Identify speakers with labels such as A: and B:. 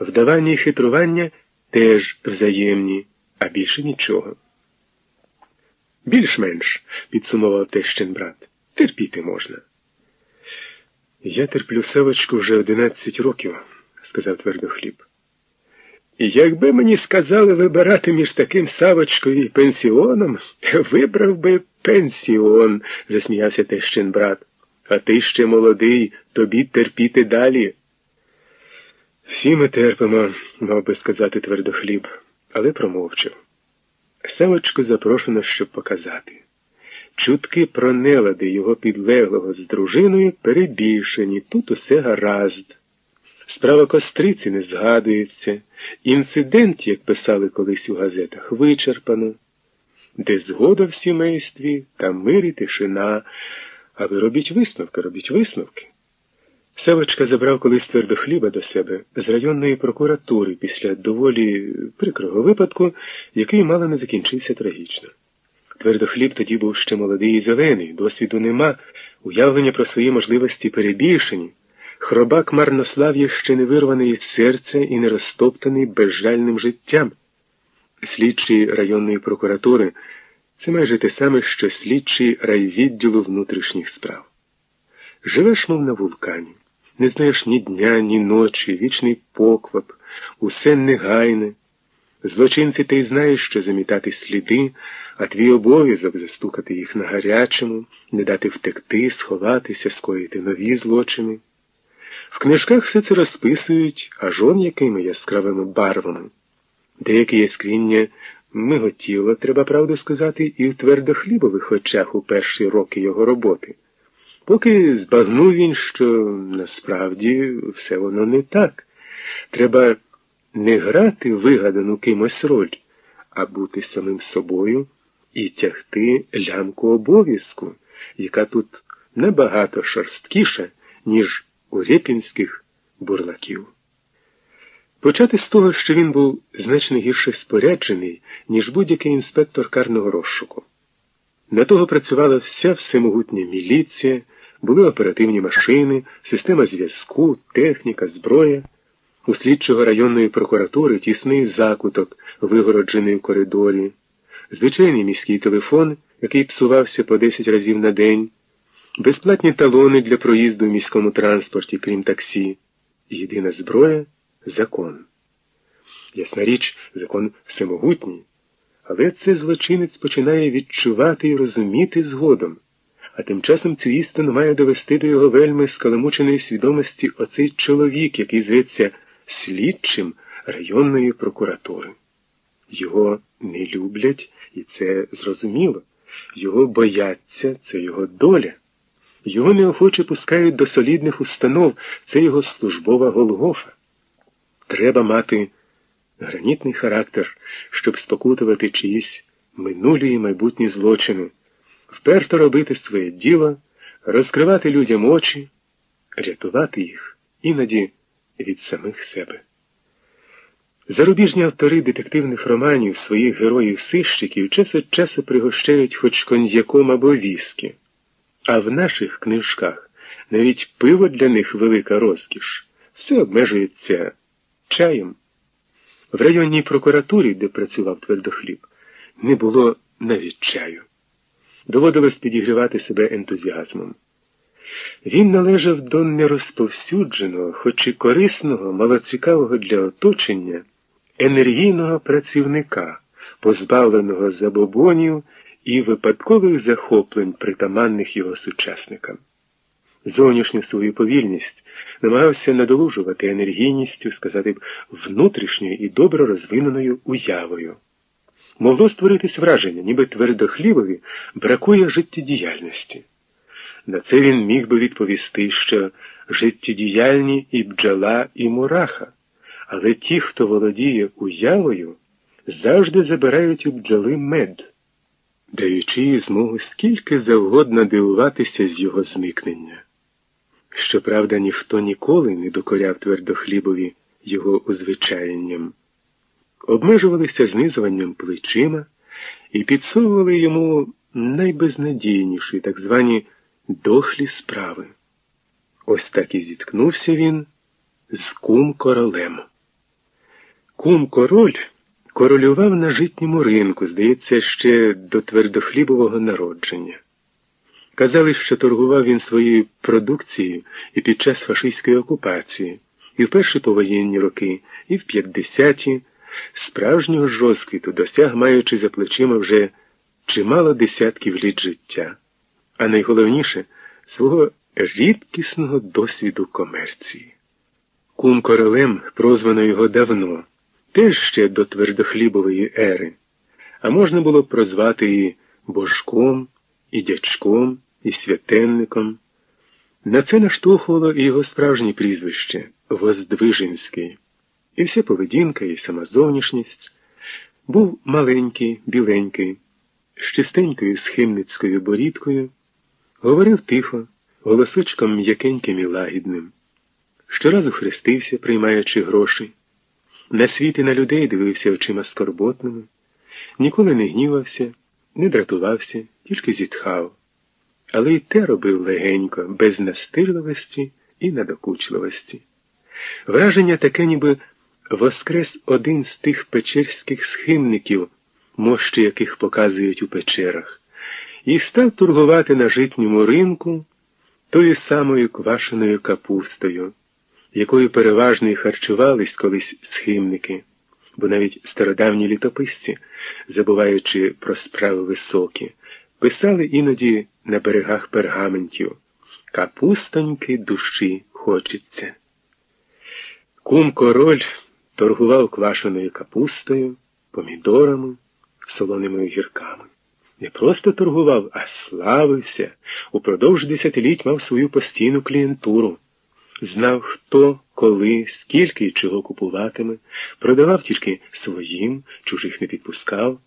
A: Вдавання і хитрування теж взаємні, а більше нічого. Більш-менш, підсумував тещин брат, терпіти можна. Я терплю савочку вже одинадцять років, сказав твердо хліб. Якби мені сказали вибирати між таким Савочкою і пенсіоном, вибрав би пенсіон, засміявся тещин брат. А ти ще молодий, тобі терпіти далі. Всі ми терпимо, мав би сказати твердохліб, але промовчав. Савочку запрошено, щоб показати. Чутки про нелади його підлеглого з дружиною перебільшені, тут усе гаразд. Справа костриці не згадується, інцидент, як писали колись у газетах, вичерпано, де згода в сімействі, там мир і тишина, а ви робіть висновки, робіть висновки. Савочка забрав колись твердо хліба до себе з районної прокуратури після доволі прикрого випадку, який мало не закінчився трагічно. Твердохліб тоді був ще молодий і зелений, досвіду нема, уявлення про свої можливості перебільшені. Хробак марнослав'я ще не вирваний із серця і не розтоптаний безжальним життям. Слідчий районної прокуратури це майже те саме, що слідчий райвідділу внутрішніх справ. Живеш, мов на вулкані, не знаєш ні дня, ні ночі, вічний поквап, усе негайне. Злочинці ти й знаєш, що замітати сліди, а твій обов'язок застукати їх на гарячому, не дати втекти, сховатися, скоїти нові злочини. В книжках все це розписують аж он якими яскравими барвами. Деяке яскріння миготіло, треба правду сказати, і в твердохлібових очах у перші роки його роботи. Поки збагнув він, що насправді все воно не так. Треба не грати вигадану кимось роль, а бути самим собою і тягти лямку обов'язку, яка тут набагато шорсткіша, ніж у рєпінських бурлаків. Почати з того, що він був значно гірше споряджений, ніж будь-який інспектор карного розшуку. На того працювала вся всемогутня міліція, були оперативні машини, система зв'язку, техніка, зброя. У слідчого районної прокуратури тісний закуток, вигороджений в коридорі, звичайний міський телефон, який псувався по 10 разів на день. Безплатні талони для проїзду в міському транспорті, крім таксі, єдина зброя закон. Ясна річ, закон всемогутній, але це злочинець починає відчувати і розуміти згодом, а тим часом цю істину має довести до його вельми скаламученої свідомості оцей чоловік, який зветься слідчим районної прокуратури. Його не люблять, і це зрозуміло. Його бояться, це його доля. Його неохоче пускають до солідних установ, це його службова Голгофа. Треба мати гранітний характер, щоб спокутувати чиїсь минулі і майбутні злочини, вперто робити своє діло, розкривати людям очі, рятувати їх іноді від самих себе. Зарубіжні автори детективних романів своїх героїв-сищиків час від часу пригощають хоч коньяком або віскі. А в наших книжках навіть пиво для них велика розкіш, все обмежується чаєм. В районній прокуратурі, де працював твердохліб, не було навіть чаю. Доводилось підігрівати себе ентузіазмом. Він належав до нерозповсюдженого, хоч і корисного, малоцікавого для оточення, енергійного працівника, позбавленого забобонів і випадкових захоплень, притаманних його сучасникам. Зовнішню свою повільність намагався надолужувати енергійністю, сказати б, внутрішньою і добре розвиненою уявою. Могло створитись враження, ніби твердохлібові бракує життєдіяльності. На це він міг би відповісти, що життєдіяльні і бджола, і мураха, але ті, хто володіє уявою, завжди забирають у бджоли мед даючи їй змогу скільки завгодно дивуватися з його зникнення. Щоправда, ніхто ніколи не докоряв твердохлібові його узвичаєнням, обмежувалися знизуванням плечима і підсовували йому найбезнадійніші так звані дохлі справи. Ось так і зіткнувся він з кум королем. Кум король королював на житньому ринку, здається, ще до твердохлібового народження. Казали, що торгував він своєю продукцією і під час фашистської окупації, і в перші повоєнні роки, і в 50-ті, справжнього ж досяг, маючи за плечима вже чимало десятків літ життя, а найголовніше свого рідкісного досвіду комерції. Кум королем прозвано його давно, теж ще до твердохлібової ери, а можна було б прозвати і божком, і дячком, і святенником. На це наштовхувало і його справжнє прізвище Воздвиженський, і вся поведінка, і сама зовнішність був маленький, біленький, з чистенькою схимницькою борідкою, говорив тихо, голосочком м'якеньким і лагідним. Щоразу хрестився, приймаючи гроші. На світ і на людей дивився очима скорботними, ніколи не гнівався, не дратувався, тільки зітхав. Але й те робив легенько, без настирливості і надокучливості. Враження таке, ніби воскрес один з тих печерських схимників, мощі яких показують у печерах, і став торгувати на житньому ринку тою самою квашеною капустою якою переважно і харчувались колись схимники, бо навіть стародавні літописці, забуваючи про справи високі, писали іноді на берегах пергаментів Капустоньки душі хочеться. Кум король торгував квашеною капустою, помідорами, солоними огірками. Не просто торгував, а славився. Упродовж десятиліть мав свою постійну клієнтуру знав, хто, коли, скільки і чого купуватиме, продавав тільки своїм, чужих не підпускав.